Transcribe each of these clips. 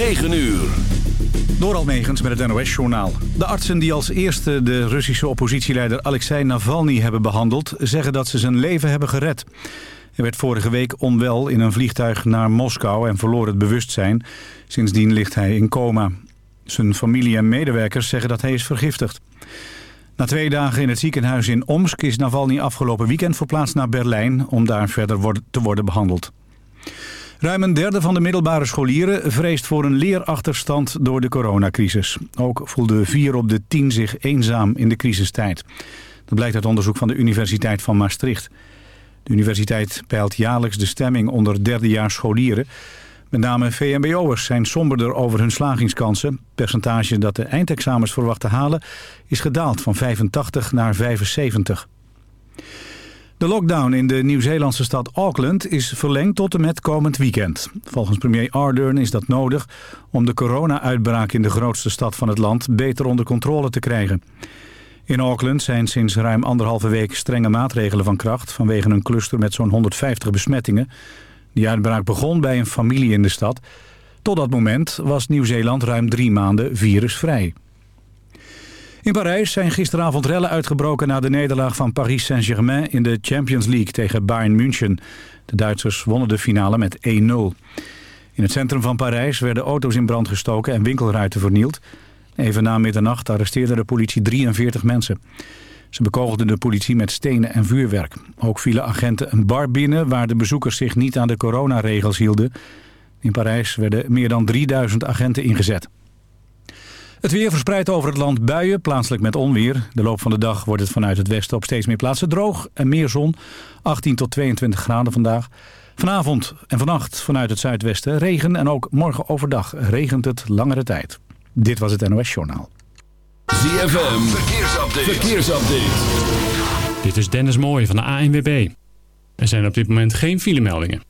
9 uur. Door Almegens met het NOS-journaal. De artsen die als eerste de Russische oppositieleider Alexei Navalny hebben behandeld... zeggen dat ze zijn leven hebben gered. Hij werd vorige week onwel in een vliegtuig naar Moskou en verloor het bewustzijn. Sindsdien ligt hij in coma. Zijn familie en medewerkers zeggen dat hij is vergiftigd. Na twee dagen in het ziekenhuis in Omsk is Navalny afgelopen weekend verplaatst naar Berlijn... om daar verder te worden behandeld. Ruim een derde van de middelbare scholieren vreest voor een leerachterstand door de coronacrisis. Ook voelden vier op de tien zich eenzaam in de crisistijd. Dat blijkt uit onderzoek van de Universiteit van Maastricht. De universiteit peilt jaarlijks de stemming onder derdejaars scholieren. Met name VMBO'ers zijn somberder over hun slagingskansen. Het percentage dat de eindexamens verwacht te halen is gedaald van 85 naar 75. De lockdown in de Nieuw-Zeelandse stad Auckland is verlengd tot en met komend weekend. Volgens premier Ardern is dat nodig om de corona-uitbraak in de grootste stad van het land beter onder controle te krijgen. In Auckland zijn sinds ruim anderhalve week strenge maatregelen van kracht vanwege een cluster met zo'n 150 besmettingen. Die uitbraak begon bij een familie in de stad. Tot dat moment was Nieuw-Zeeland ruim drie maanden virusvrij. In Parijs zijn gisteravond rellen uitgebroken na de nederlaag van Paris Saint-Germain in de Champions League tegen Bayern München. De Duitsers wonnen de finale met 1-0. In het centrum van Parijs werden auto's in brand gestoken en winkelruiten vernield. Even na middernacht arresteerde de politie 43 mensen. Ze bekogelden de politie met stenen en vuurwerk. Ook vielen agenten een bar binnen waar de bezoekers zich niet aan de coronaregels hielden. In Parijs werden meer dan 3000 agenten ingezet. Het weer verspreidt over het land buien, plaatselijk met onweer. De loop van de dag wordt het vanuit het westen op steeds meer plaatsen droog en meer zon. 18 tot 22 graden vandaag. Vanavond en vannacht vanuit het zuidwesten regen en ook morgen overdag regent het langere tijd. Dit was het NOS Journaal. ZFM, verkeersupdate. verkeersupdate. Dit is Dennis Mooij van de ANWB. Er zijn op dit moment geen filemeldingen.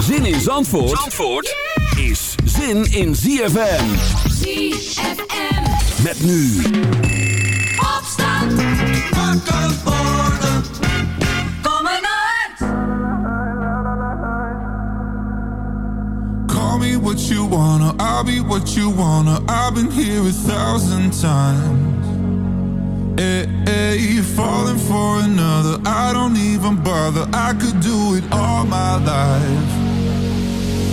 Zin in Zandvoort, Zandvoort is zin in ZFM. ZFM. Met nu. Opstand. Wakker worden. Kom uit. Call me what you wanna, I'll be what you wanna. I've been here a thousand times. Eh, eh, hey, hey, falling for another, I don't even bother. I could do it all my life.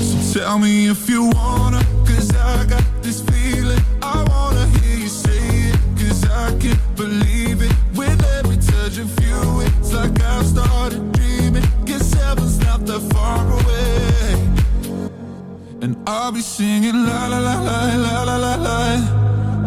So tell me if you wanna, cause I got this feeling. I wanna hear you say it, cause I can't believe it. With every touch of you, it's like I've started heaven's not that far away. And I'll be singing la la la la la la la la.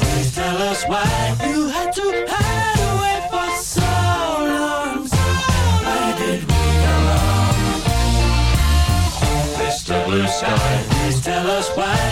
Please tell us why you had to hide away for so long. Did we. Blue Sky, please tell us why.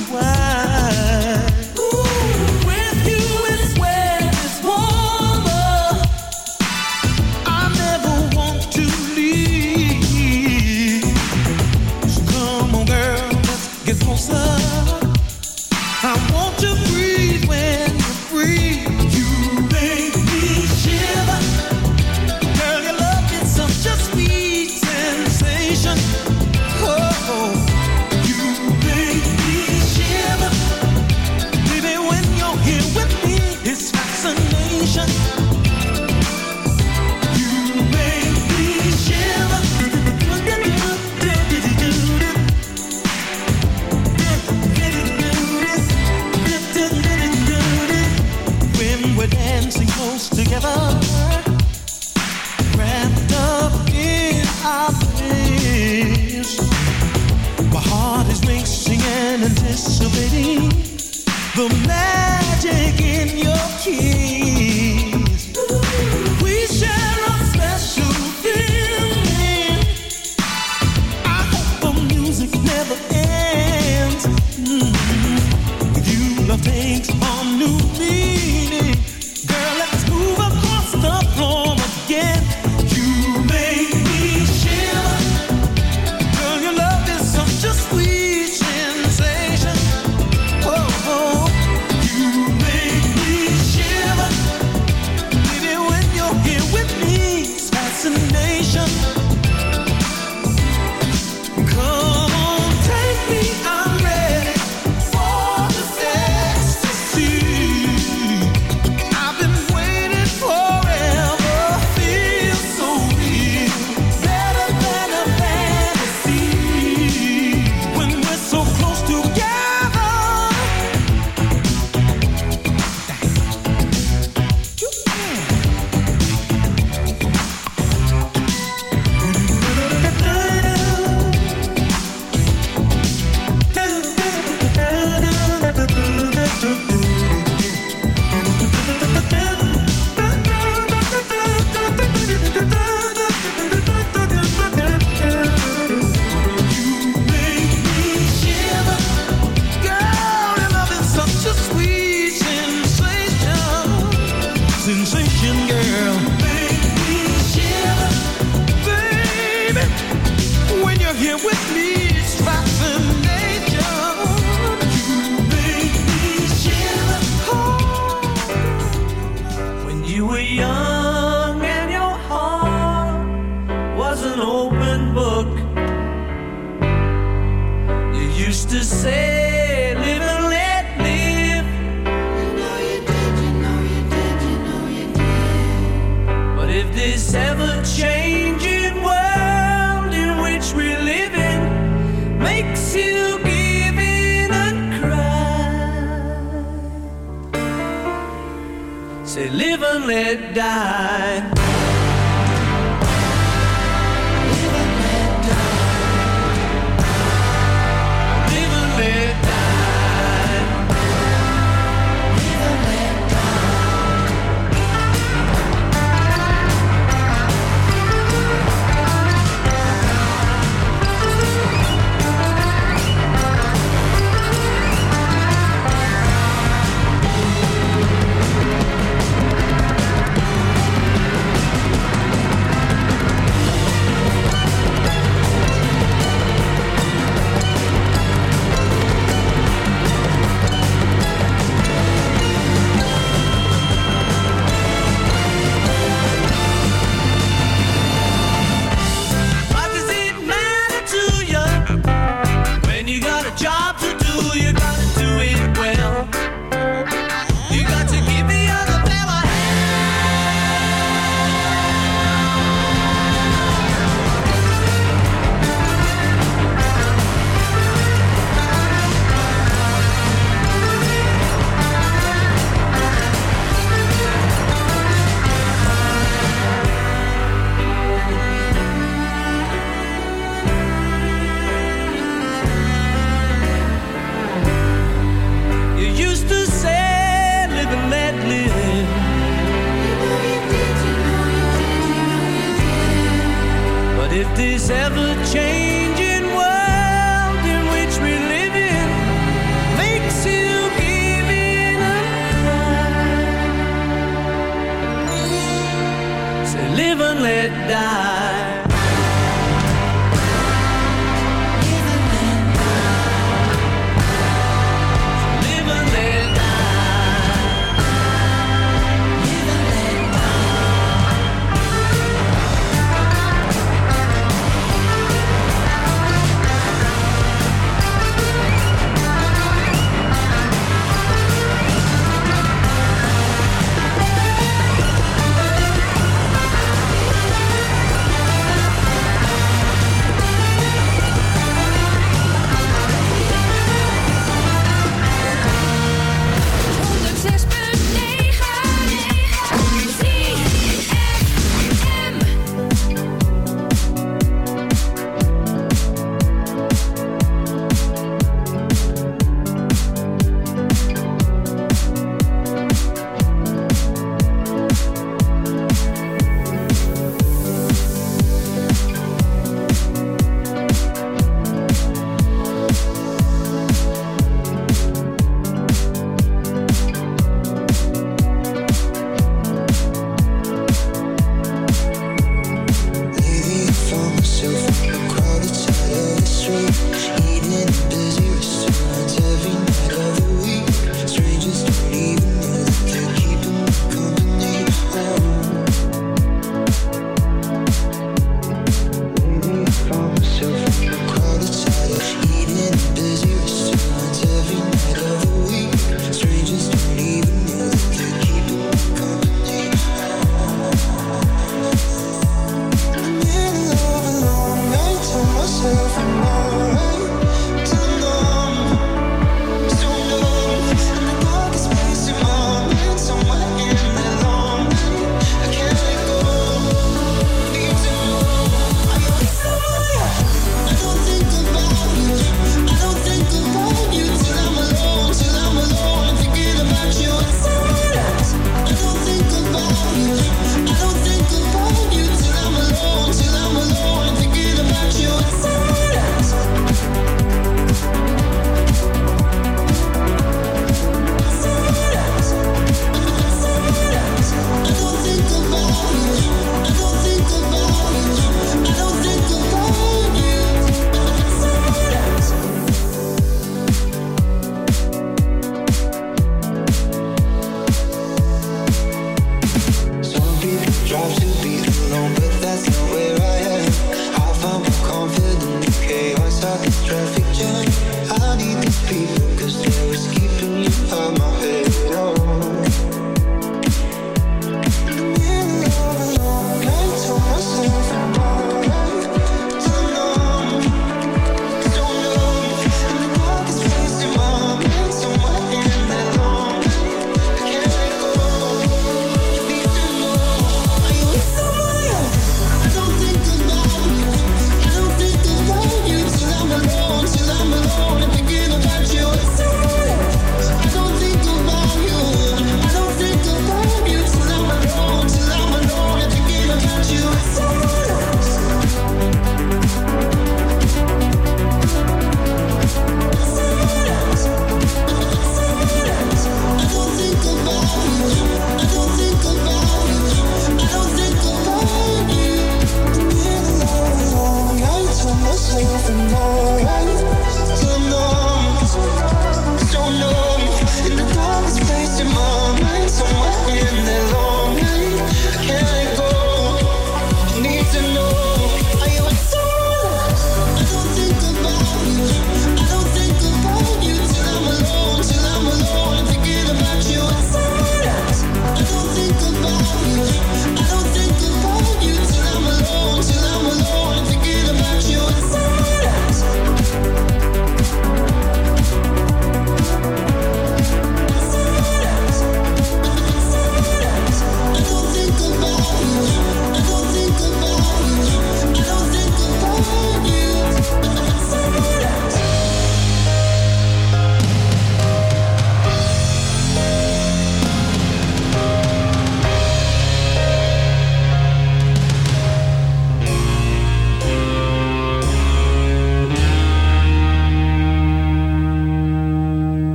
world.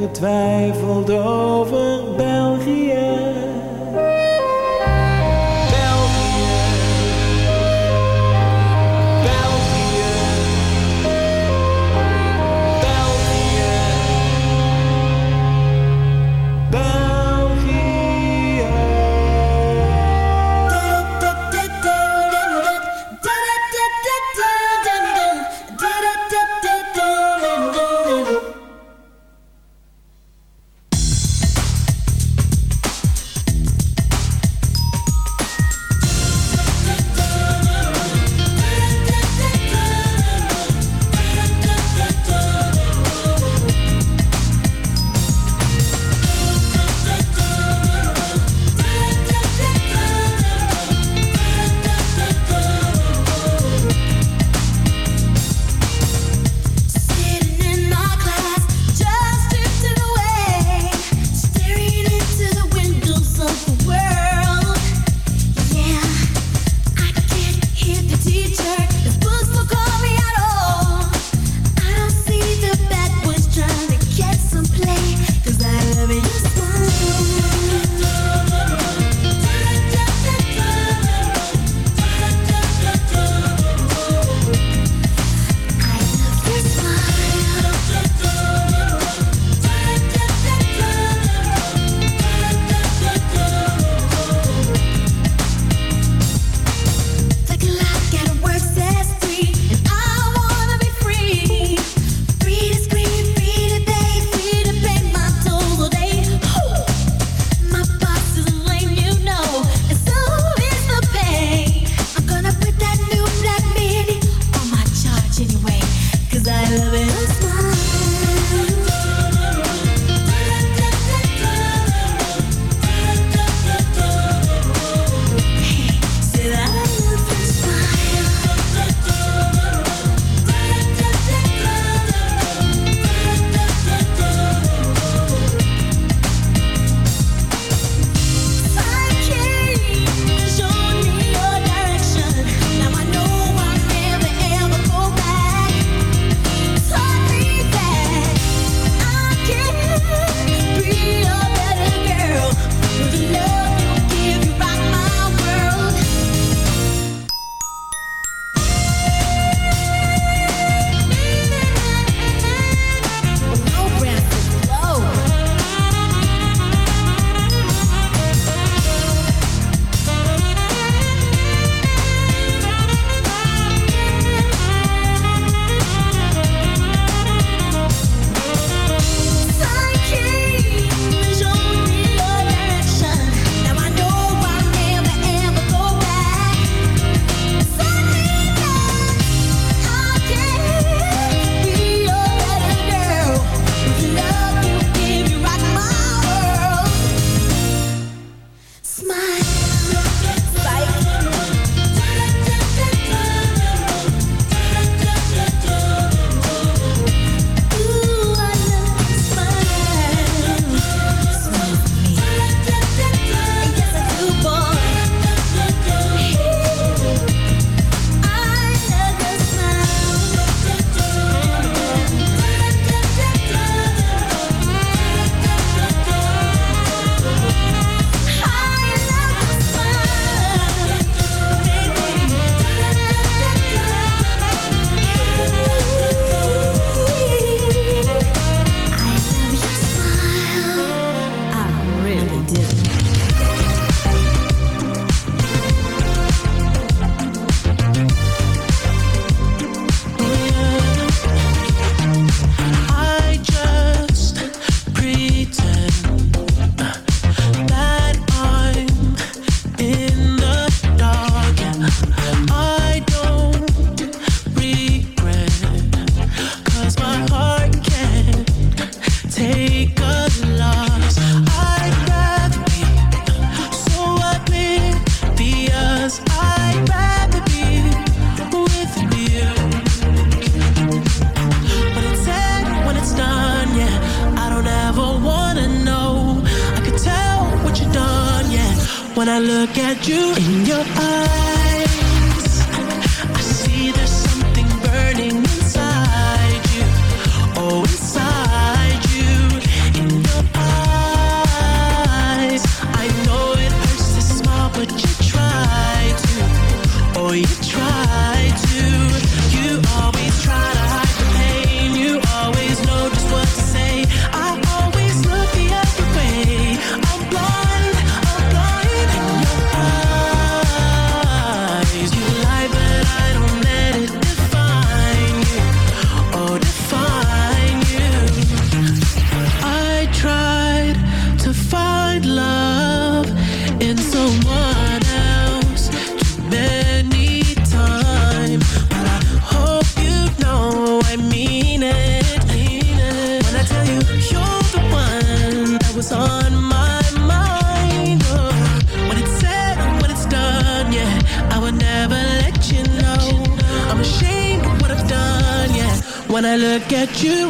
getwijfeld over that you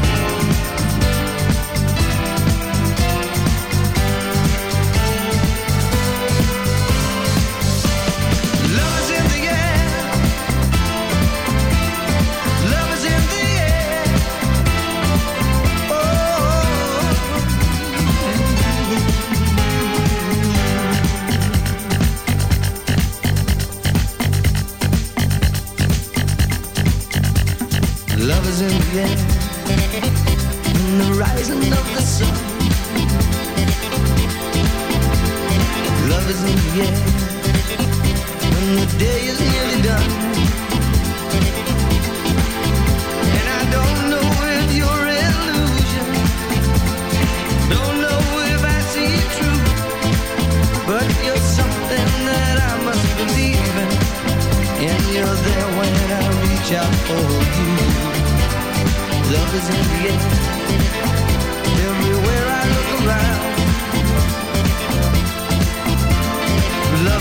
Out for you. Love is in the air.